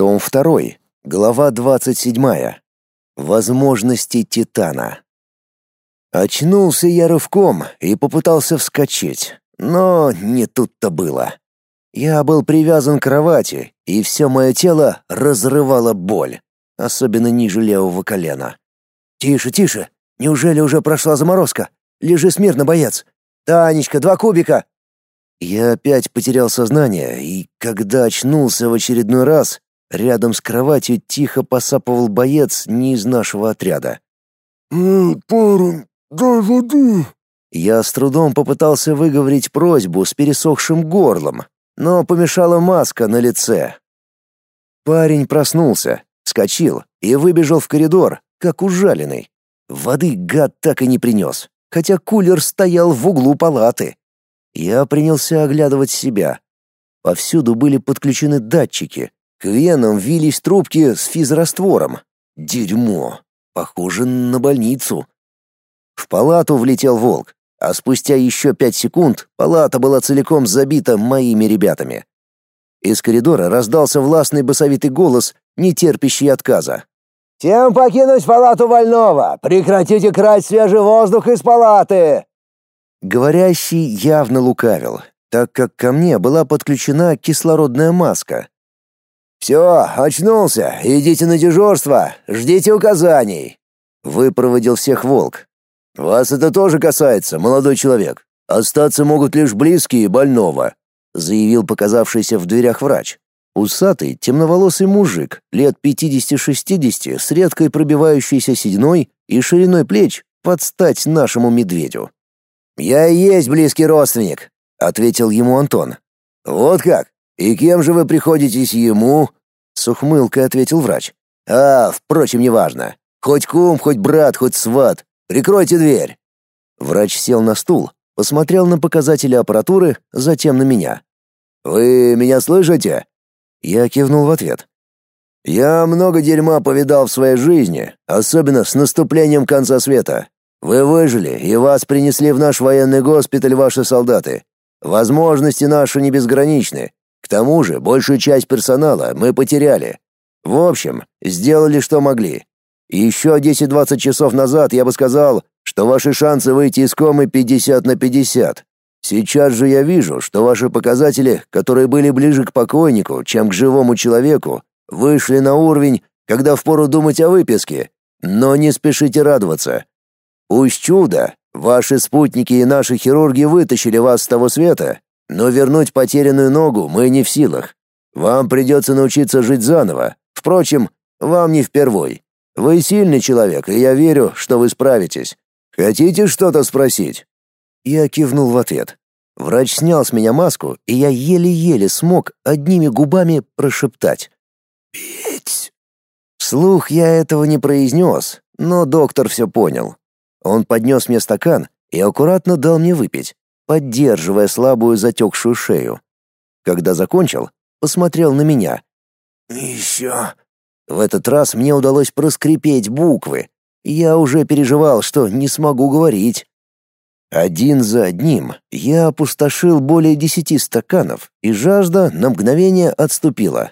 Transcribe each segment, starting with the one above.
Том 2. Глава 27. Возможности Титана. Очнулся я рывком и попытался вскочить, но не тут-то было. Я был привязан к кровати, и все мое тело разрывало боль, особенно ниже левого колена. «Тише, тише! Неужели уже прошла заморозка? Лежи смирно, боец! Танечка, два кубика!» Я опять потерял сознание, и когда очнулся в очередной раз, рядом с кроватью тихо посапывал боец не из нашего отряда. «Эй, парень, дай воды!» Я с трудом попытался выговорить просьбу с пересохшим горлом, но помешала маска на лице. Парень проснулся, вскочил и выбежал в коридор, как ужаленный. Воды гад так и не принес, хотя кулер стоял в углу палаты. Я принялся оглядывать себя. Повсюду были подключены датчики. К венам вились трубки с физраствором. Дерьмо. Похоже на больницу. В палату влетел волк, а спустя еще пять секунд палата была целиком забита моими ребятами. Из коридора раздался властный басовитый голос, не терпящий отказа. «Всем покинуть палату больного! Прекратите крать свежий воздух из палаты!» Говорящий явно лукавил, так как ко мне была подключена кислородная маска. «Все, очнулся, идите на дежурство, ждите указаний», — выпроводил всех волк. «Вас это тоже касается, молодой человек. Остаться могут лишь близкие больного», — заявил показавшийся в дверях врач. Усатый, темноволосый мужик, лет 50-60, с редкой пробивающейся сединой и шириной плеч, под стать нашему медведю. «Я и есть близкий родственник», — ответил ему Антон. «Вот как? И кем же вы приходитесь ему?» — с ухмылкой ответил врач. «А, впрочем, неважно. Хоть кум, хоть брат, хоть сват. Прикройте дверь». Врач сел на стул, посмотрел на показатели аппаратуры, затем на меня. «Вы меня слышите?» Я кивнул в ответ. «Я много дерьма повидал в своей жизни, особенно с наступлением конца света. Вы выжили, и вас принесли в наш военный госпиталь ваши солдаты. Возможности наши не безграничны. Тому же, большую часть персонала мы потеряли. В общем, сделали, что могли. Еще 10-20 часов назад я бы сказал, что ваши шансы выйти из комы 50 на 50. Сейчас же я вижу, что ваши показатели, которые были ближе к покойнику, чем к живому человеку, вышли на уровень, когда впору думать о выписке. Но не спешите радоваться. Пусть чудо, ваши спутники и наши хирурги вытащили вас с того света, но вернуть потерянную ногу мы не в силах. Вам придется научиться жить заново. Впрочем, вам не впервой. Вы сильный человек, и я верю, что вы справитесь. Хотите что-то спросить?» Я кивнул в ответ. Врач снял с меня маску, и я еле-еле смог одними губами прошептать. «Петь!» Вслух я этого не произнес, но доктор все понял. Он поднес мне стакан и аккуратно дал мне выпить, поддерживая слабую затекшую шею. Когда закончил, посмотрел на меня. «Еще». В этот раз мне удалось проскрипеть буквы. Я уже переживал, что не смогу говорить. Один за одним я опустошил более десяти стаканов, и жажда на мгновение отступила.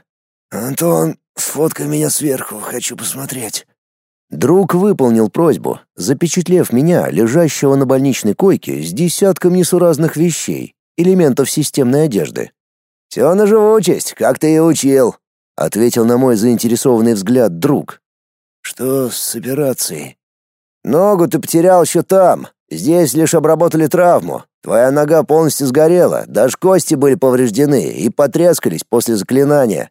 «Антон, сфоткай меня сверху, хочу посмотреть». Друг выполнил просьбу, запечатлев меня, лежащего на больничной койке с десятком несуразных вещей, элементов системной одежды. «Все на живучесть, как ты и учил», — ответил на мой заинтересованный взгляд друг. «Что с операцией?» «Ногу ты потерял еще там. Здесь лишь обработали травму. Твоя нога полностью сгорела, даже кости были повреждены и потрескались после заклинания».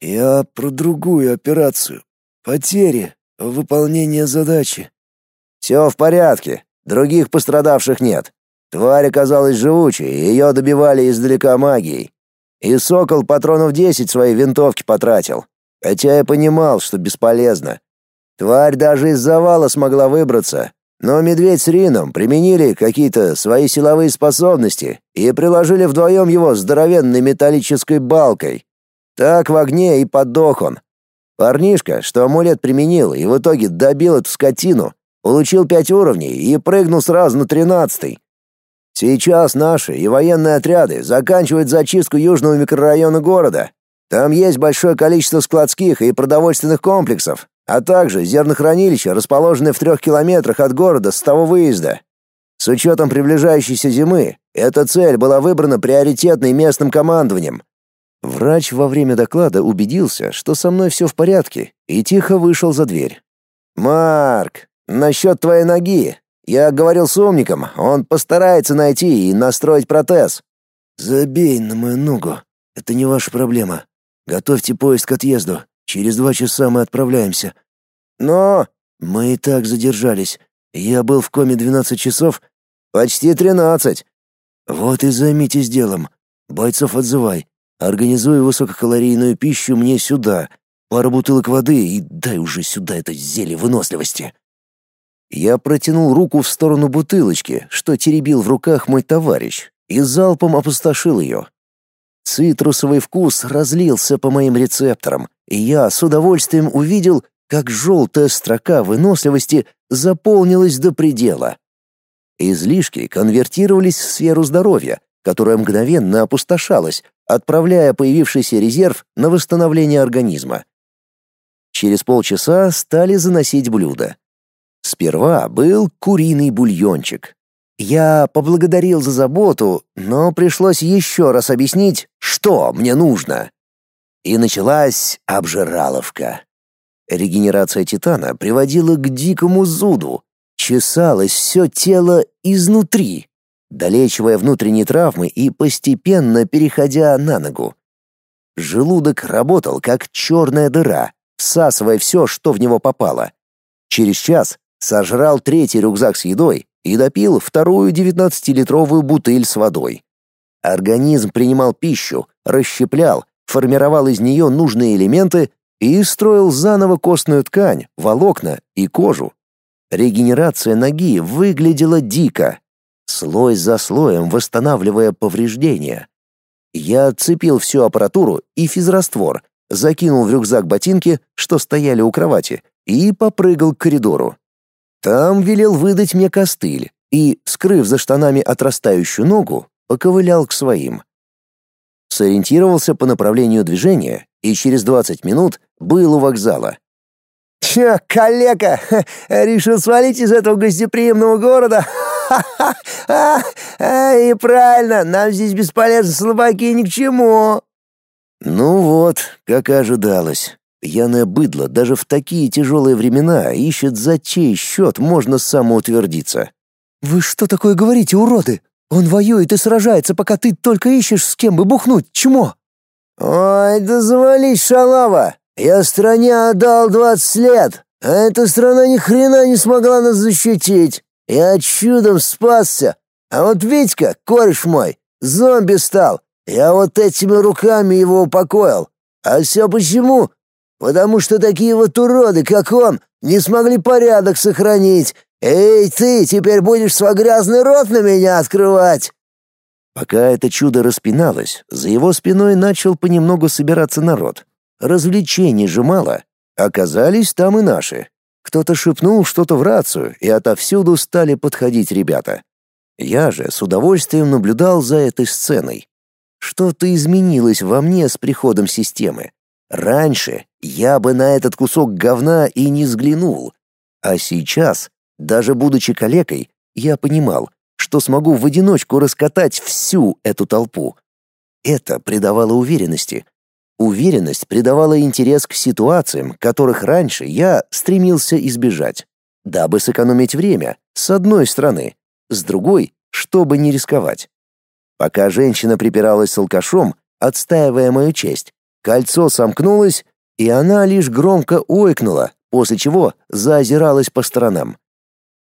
«Я про другую операцию. Потери, выполнение задачи. Все в порядке. Других пострадавших нет. Тварь оказалась живучей, ее добивали издалека магией. И сокол патронов десять своей винтовки потратил. Хотя я понимал, что бесполезно. Тварь даже из завала смогла выбраться, но медведь с Рином применили какие-то свои силовые способности и приложили вдвоем его здоровенной металлической балкой. Так в огне и подох он, Парнишка, что амулет применил и в итоге добил эту скотину, получил пять уровней и прыгнул сразу на тринадцатый. Сейчас наши и военные отряды заканчивают зачистку южного микрорайона города. Там есть большое количество складских и продовольственных комплексов, а также зернохранилища, расположенные в трех километрах от города с того выезда. С учетом приближающейся зимы, эта цель была выбрана приоритетной местным командованием. Врач во время доклада убедился, что со мной все в порядке, и тихо вышел за дверь. «Марк, насчет твоей ноги. Я говорил с умником, он постарается найти и настроить протез». «Забей на мою ногу. Это не ваша проблема. Готовьте поезд к отъезду. Через два часа мы отправляемся». «Но...» «Мы и так задержались. Я был в коме 12 часов, почти 13. Вот и займитесь делом. Бойцов отзывай. Организуй высококалорийную пищу мне сюда. Пару бутылок воды и дай уже сюда это зелье выносливости. Я протянул руку в сторону бутылочки, что теребил в руках мой товарищ, и залпом опустошил ее. Цитрусовый вкус разлился по моим рецепторам, и я с удовольствием увидел, как желтая строка выносливости заполнилась до предела. Излишки конвертировались в сферу здоровья, которая мгновенно опустошалась, отправляя появившийся резерв на восстановление организма. Через полчаса стали заносить блюда. Сперва был куриный бульончик. Я поблагодарил за заботу, но пришлось еще раз объяснить, что мне нужно. И началась обжираловка. Регенерация титана приводила к дикому зуду. Чесалось все тело изнутри, долечивая внутренние травмы и постепенно переходя на ногу. Желудок работал как черная дыра, всасывая все, что в него попало. Через час сожрал третий рюкзак с едой и допил вторую девятнадцатилитровую бутыль с водой. Организм принимал пищу, расщеплял, формировал из нее нужные элементы и строил заново костную ткань, волокна и кожу. Регенерация ноги выглядела дико, слой за слоем восстанавливая повреждения. Я отцепил всю аппаратуру и физраствор, закинул в рюкзак ботинки, что стояли у кровати, и попрыгал к коридору. Там велел выдать мне костыль и, скрыв за штанами отрастающую ногу, поковылял к своим. Сориентировался по направлению движения и через 20 минут был у вокзала. «Чё, калека, решил свалить из этого гостеприимного города? Ха-ха! А, и правильно, нам здесь бесполезно слабаки ни к чему!» Ну вот, как и ожидалось. Пьяное быдло даже в такие тяжелые времена ищет за чей счет можно самоутвердиться. «Вы что такое говорите, уроды? Он воюет и сражается, пока ты только ищешь, с кем бы бухнуть, чмо!» «Ой, да завались, шалава! Я стране отдал двадцать лет, а эта страна ни хрена не смогла нас защитить. Я чудом спасся, а вот Витька, кореш мой, зомби стал. Я вот этими руками его упокоил. А все почему? Потому что такие вот уроды, как он, не смогли порядок сохранить. Эй, ты теперь будешь свой грязный рот на меня открывать. Пока это чудо распиналось, за его спиной начал понемногу собираться народ. Развлечений же мало. Оказались там и наши. Кто-то шепнул что-то в рацию, и отовсюду стали подходить ребята. Я же с удовольствием наблюдал за этой сценой. Что-то изменилось во мне с приходом системы. Раньше я бы на этот кусок говна и не взглянул. А сейчас, даже будучи калекой, я понимал, что смогу в одиночку раскатать всю эту толпу. Это придавало уверенности, Уверенность придавала интерес к ситуациям, которых раньше я стремился избежать, дабы сэкономить время, с одной стороны, с другой, чтобы не рисковать. Пока женщина припиралась с алкашом, отстаивая мою честь, кольцо сомкнулось, и она лишь громко ойкнула, после чего заозиралась по сторонам.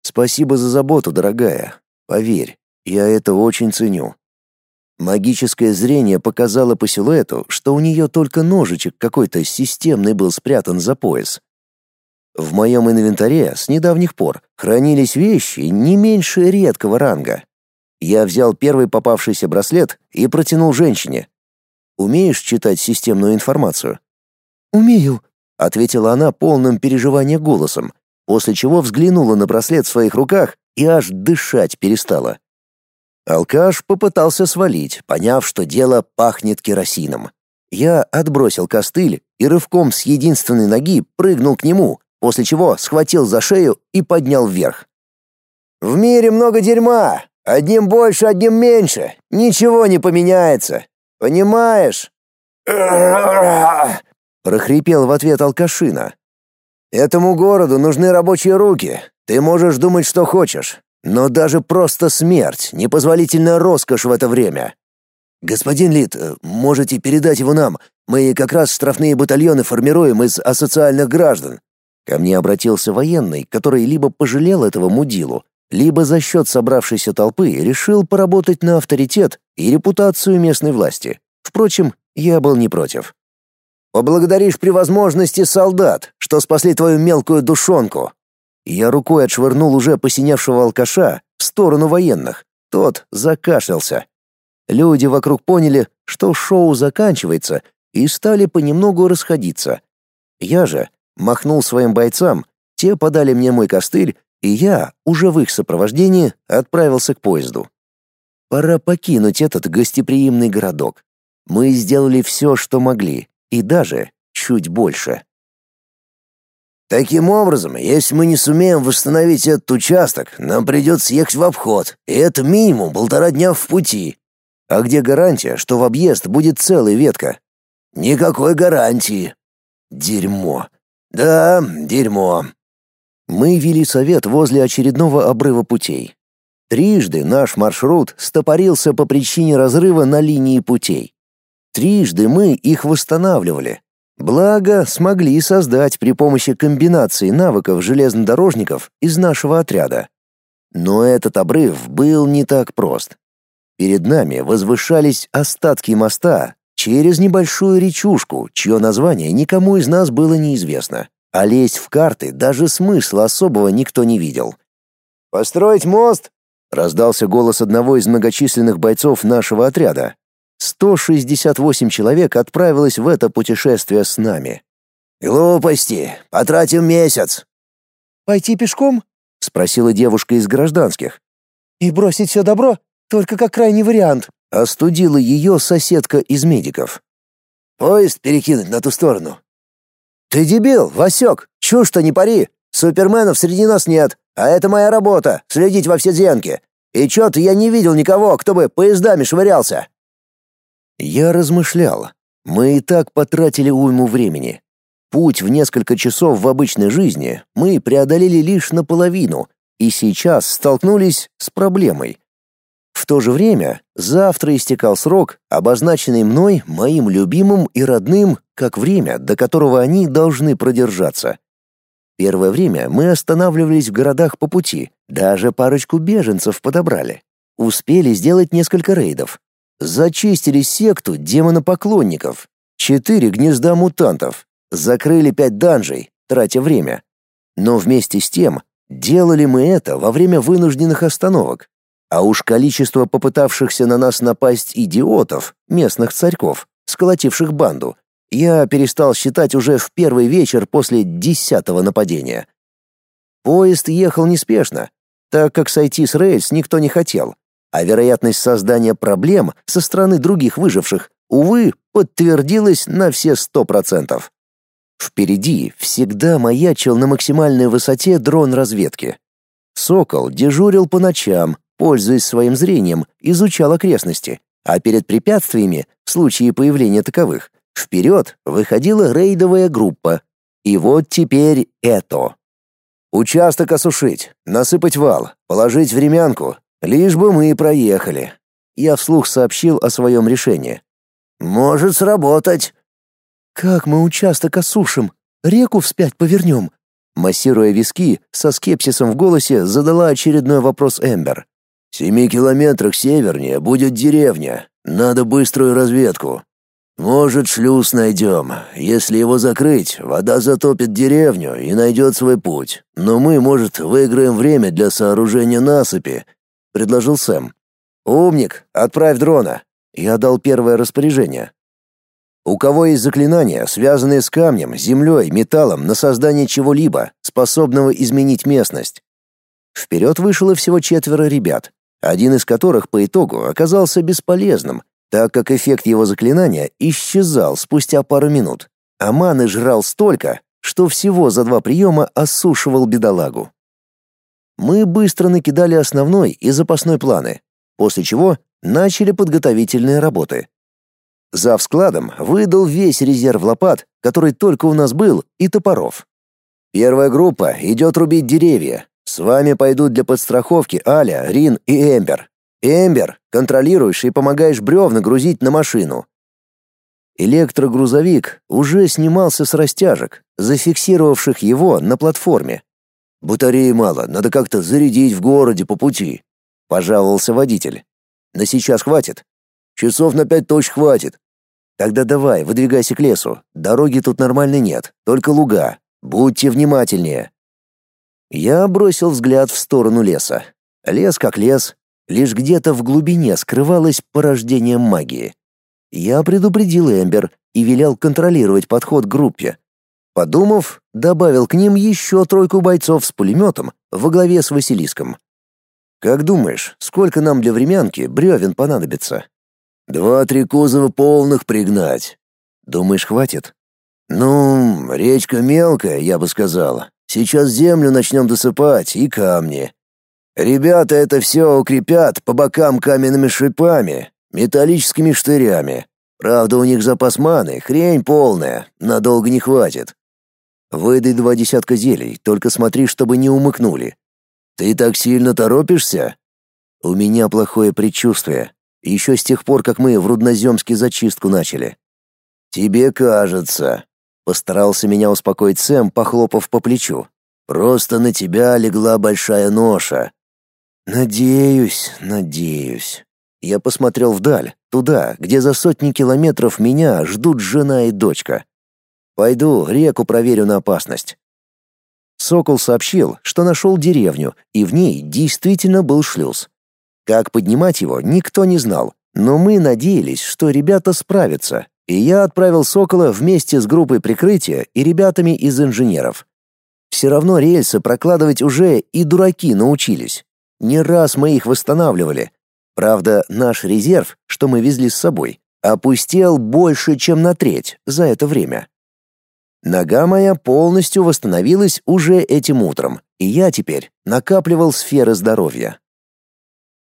«Спасибо за заботу, дорогая. Поверь, я это очень ценю. Магическое зрение показало по силуэту, что у нее только ножичек какой-то системный был спрятан за пояс. В моем инвентаре с недавних пор хранились вещи не меньше редкого ранга. Я взял первый попавшийся браслет и протянул женщине. «Умеешь читать системную информацию?» «Умею», — ответила она полным переживания голосом, после чего взглянула на браслет в своих руках и аж дышать перестала. Алкаш попытался свалить, поняв, что дело пахнет керосином. Я отбросил костыль и рывком с единственной ноги прыгнул к нему, после чего схватил за шею и поднял вверх. «В мире много дерьма, одним больше, одним меньше, ничего не поменяется, понимаешь?» прохрипел в ответ алкашина. «Этому городу нужны рабочие руки, ты можешь думать, что хочешь, но даже просто смерть — непозволительная роскошь в это время. «Господин Лид, э, можете передать его нам. Мы как раз штрафные батальоны формируем из асоциальных граждан». Ко мне обратился военный, который либо пожалел этого мудилу, либо за счет собравшейся толпы решил поработать на авторитет и репутацию местной власти. Впрочем, я был не против. «Поблагодаришь при возможности солдат, что спасли твою мелкую душонку». Я рукой отшвырнул уже посиневшего алкаша в сторону военных. Тот закашлялся. Люди вокруг поняли, что шоу заканчивается, и стали понемногу расходиться. Я же махнул своим бойцам, те подали мне мой костыль, и я, уже в их сопровождении, отправился к поезду. Пора покинуть этот гостеприимный городок. Мы сделали все, что могли, и даже чуть больше. Таким образом, если мы не сумеем восстановить этот участок, нам придется ехать в обход, и это минимум полтора дня в пути, а где гарантия, что в объезд будет целая ветка? Никакой гарантии. Дерьмо. Да, дерьмо. Мы вели совет возле очередного обрыва путей. Трижды наш маршрут стопорился по причине разрыва на линии путей. Трижды мы их восстанавливали. Благо, смогли создать при помощи комбинации навыков железнодорожников из нашего отряда. Но этот обрыв был не так прост. Перед нами возвышались остатки моста через небольшую речушку, чье название никому из нас было неизвестно. А лезть в карты даже смысла особого никто не видел. «Построить мост?» — раздался голос одного из многочисленных бойцов нашего отряда. 168 человек отправилось в это путешествие с нами. «Глупости! Потратим месяц!» «Пойти пешком?» — спросила девушка из гражданских. «И бросить все добро только как крайний вариант. Остудила ее соседка из медиков. Поезд перекинуть на ту сторону. Ты дебил, Васек, чушь-то не пари. Суперменов среди нас нет, а это моя работа — следить во все зенки. И чё-то я не видел никого, кто бы поездами швырялся. Я размышлял. Мы и так потратили уйму времени. Путь в несколько часов в обычной жизни мы преодолели лишь наполовину, и сейчас столкнулись с проблемой. В то же время завтра истекал срок, обозначенный мной, моим любимым и родным, как время, до которого они должны продержаться. Первое время мы останавливались в городах по пути, даже парочку беженцев подобрали. Успели сделать несколько рейдов. Зачистили секту демонопоклонников, четыре гнезда мутантов, закрыли пять данжей, тратя время. Но вместе с тем делали мы это во время вынужденных остановок, а уж количество попытавшихся на нас напасть идиотов, местных царьков, сколотивших банду, я перестал считать уже в первый вечер после десятого нападения. Поезд ехал неспешно, так как сойти с рельс никто не хотел, а вероятность создания проблем со стороны других выживших, увы, подтвердилась на все сто процентов. Впереди всегда маячил на максимальной высоте дрон разведки. «Сокол» дежурил по ночам, пользуясь своим зрением, изучал окрестности, а перед препятствиями, в случае появления таковых, вперед выходила рейдовая группа. И вот теперь это. Участок осушить, насыпать вал, положить времянку, лишь бы мы проехали. Я вслух сообщил о своем решении. Может сработать. Как мы участок осушим? Реку вспять повернем? Массируя виски, со скепсисом в голосе задала очередной вопрос Эмбер. В семи километрах севернее будет деревня. Надо быструю разведку. Может, шлюз найдем. Если его закрыть, вода затопит деревню и найдет свой путь. Но мы, может, выиграем время для сооружения насыпи», — предложил Сэм. «Умник, отправь дрона». Я дал первое распоряжение. У кого есть заклинания, связанные с камнем, землей, металлом на создание чего-либо, способного изменить местность? Вперед вышло всего четверо ребят один из которых по итогу оказался бесполезным, так как эффект его заклинания исчезал спустя пару минут, а маны жрал столько, что всего за два приема осушивал бедолагу. Мы быстро накидали основной и запасной планы, после чего начали подготовительные работы. Зав складом выдал весь резерв лопат, который только у нас был, и топоров. Первая группа идет рубить деревья. С вами пойдут для подстраховки Аля, Рин и Эмбер. Эмбер, контролируешь и помогаешь бревна грузить на машину. Электрогрузовик уже снимался с растяжек, зафиксировавших его на платформе. Батареи мало, надо как-то зарядить в городе по пути, пожаловался водитель. На сейчас хватит. Часов на пять точно хватит. Тогда давай, выдвигайся к лесу. Дороги тут нормальной нет, только луга. Будьте внимательнее. Я бросил взгляд в сторону леса. Лес как лес, лишь где-то в глубине скрывалось порождение магии. Я предупредил Эмбер и велел контролировать подход к группе. Подумав, добавил к ним еще тройку бойцов с пулеметом во главе с Василиском. Как думаешь, сколько нам для времянки бревен понадобится? Два-три кузова полных пригнать. Думаешь, хватит? Ну, речка мелкая, я бы сказал. Сейчас землю начнем досыпать и камни. Ребята это все укрепят по бокам каменными шипами, металлическими штырями. Правда, у них запас маны, хрень полная, надолго не хватит. Выдай два десятка зелий, только смотри, чтобы не умыкнули. Ты так сильно торопишься? У меня плохое предчувствие. Еще с тех пор, как мы в Рудноземске зачистку начали. Тебе кажется. Постарался меня успокоить Сэм, похлопав по плечу. Просто на тебя легла большая ноша. Надеюсь, надеюсь. Я посмотрел вдаль, туда, где за сотни километров меня ждут жена и дочка. Пойду реку проверю на опасность. Сокол сообщил, что нашел деревню, и в ней действительно был шлюз. Как поднимать его, никто не знал, но мы надеялись, что ребята справятся, и я отправил Сокола вместе с группой прикрытия и ребятами из инженеров. Все равно рельсы прокладывать уже и дураки научились. Не раз мы их восстанавливали. Правда, наш резерв, что мы везли с собой, опустел больше, чем на треть за это время. Нога моя полностью восстановилась уже этим утром, и я теперь накапливал сферы здоровья.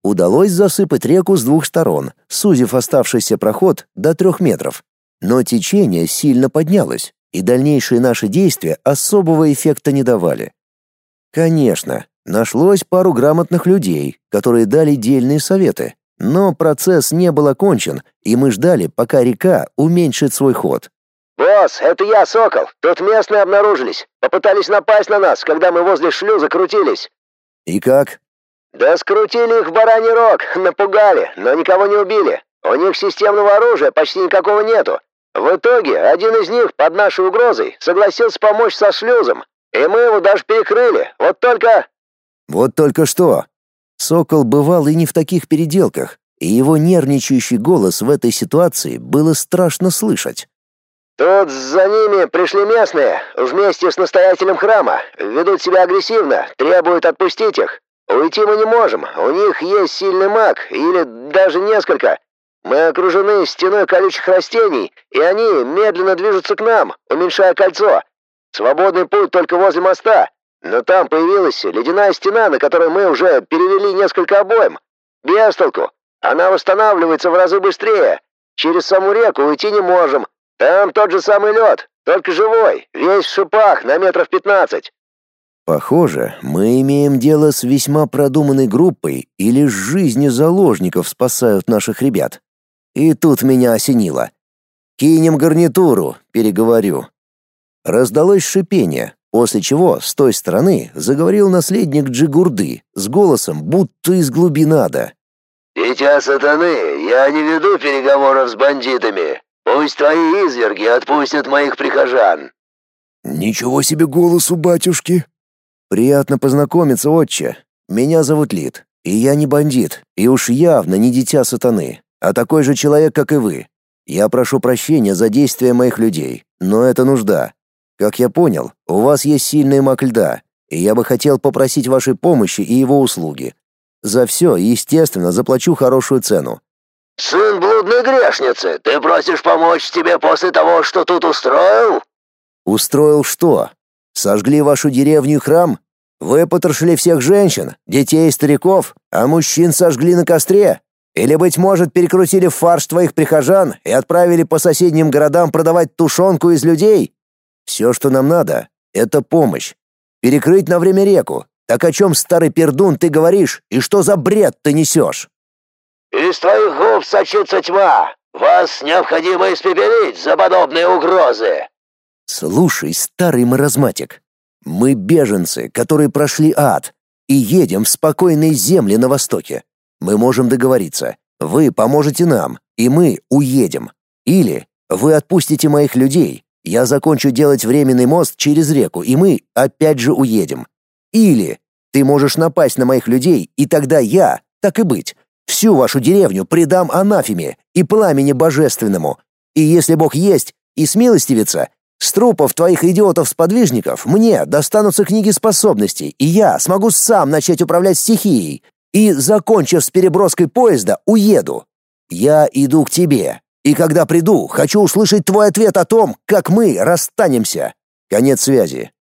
Удалось засыпать реку с двух сторон, сузив оставшийся проход до трех метров. Но течение сильно поднялось, и дальнейшие наши действия особого эффекта не давали. Конечно, Нашлось пару грамотных людей, которые дали дельные советы, но процесс не был окончен, и мы ждали, пока река уменьшит свой ход. «Босс, это я, Сокол. Тут местные обнаружились. Попытались напасть на нас, когда мы возле шлюза крутились». «И как?» «Да скрутили их в бараний рог, напугали, но никого не убили. У них системного оружия почти никакого нету. В итоге один из них под нашей угрозой согласился помочь со шлюзом, и мы его даже перекрыли. Вот только...» Вот только что. Сокол бывал и не в таких переделках, и его нервничающий голос в этой ситуации было страшно слышать. «Тут за ними пришли местные, вместе с настоятелем храма. Ведут себя агрессивно, требуют отпустить их. Уйти мы не можем, у них есть сильный маг, или даже несколько. Мы окружены стеной колючих растений, и они медленно движутся к нам, уменьшая кольцо. Свободный путь только возле моста, но там появилась ледяная стена, на которой мы уже перевели несколько обоим. Без толку. Она восстанавливается в разы быстрее. Через саму реку уйти не можем. Там тот же самый лед, только живой, весь в шипах на метров пятнадцать. Похоже, мы имеем дело с весьма продуманной группой, или жизни заложников спасают наших ребят. И тут меня осенило. Кинем гарнитуру, переговорю. Раздалось шипение, После чего с той стороны заговорил наследник Джигурды с голосом, будто из глубин ада. «Дитя сатаны, я не веду переговоров с бандитами. Пусть твои изверги отпустят моих прихожан». «Ничего себе голос у батюшки!» «Приятно познакомиться, отче. Меня зовут Лид, и я не бандит, и уж явно не дитя сатаны, а такой же человек, как и вы. Я прошу прощения за действия моих людей, но это нужда. Как я понял, у вас есть сильный маг льда, и я бы хотел попросить вашей помощи и его услуги. За все, естественно, заплачу хорошую цену. Сын блудной грешницы, ты просишь помочь тебе после того, что тут устроил?» «Устроил что? Сожгли вашу деревню и храм? Вы потрошили всех женщин, детей и стариков, а мужчин сожгли на костре? Или, быть может, перекрутили фарш твоих прихожан и отправили по соседним городам продавать тушенку из людей? Все, что нам надо, — это помощь. Перекрыть на время реку. Так о чем, старый пердун, ты говоришь, и что за бред ты несешь?» «Из твоих губ сочится тьма. Вас необходимо испепелить за подобные угрозы». «Слушай, старый маразматик, мы беженцы, которые прошли ад, и едем в спокойные земли на востоке. Мы можем договориться. Вы поможете нам, и мы уедем. Или вы отпустите моих людей, я закончу делать временный мост через реку, и мы опять же уедем. Или ты можешь напасть на моих людей, и тогда я, так и быть, всю вашу деревню предам анафеме и пламени божественному. И если Бог есть и смилостивится, с трупов твоих идиотов-сподвижников мне достанутся книги способностей, и я смогу сам начать управлять стихией, и, закончив с переброской поезда, уеду. Я иду к тебе, и когда приду, хочу услышать твой ответ о том, как мы расстанемся. Конец связи.